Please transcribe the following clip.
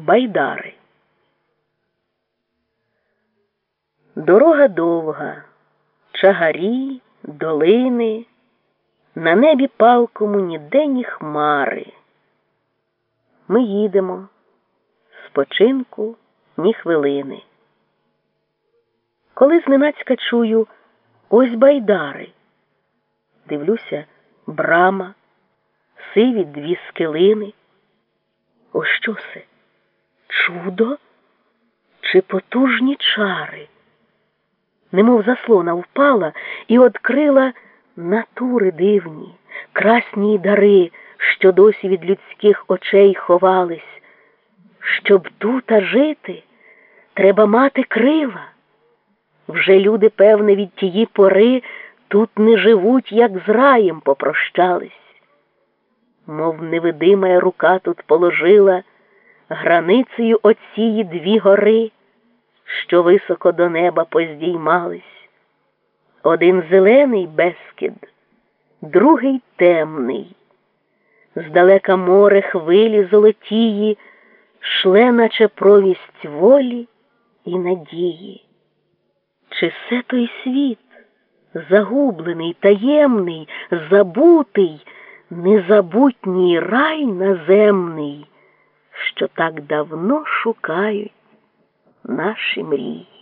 Байдари. Дорога довга, чагарі, долини, на небі палкому ніде ні хмари. Ми їдемо, спочинку ні хвилини. Коли зненацька чую ось байдари, дивлюся, брама, сиві дві скелини. О що це? Чудо чи потужні чари? Немов заслона впала і открила натури дивні, красні дари, що досі від людських очей ховались. Щоб тута жити, треба мати крила. Вже люди, певне, від тії пори тут не живуть, як з раєм попрощались. Мов невидима рука тут положила границею оції дві гори, що високо до неба поздіймались. Один зелений безкид, другий темний. Здалека море хвилі золотії, шле, наче провість волі і надії. Чи все той світ, загублений, таємний, забутий, незабутній рай наземний, що так давно шукають наші мрії?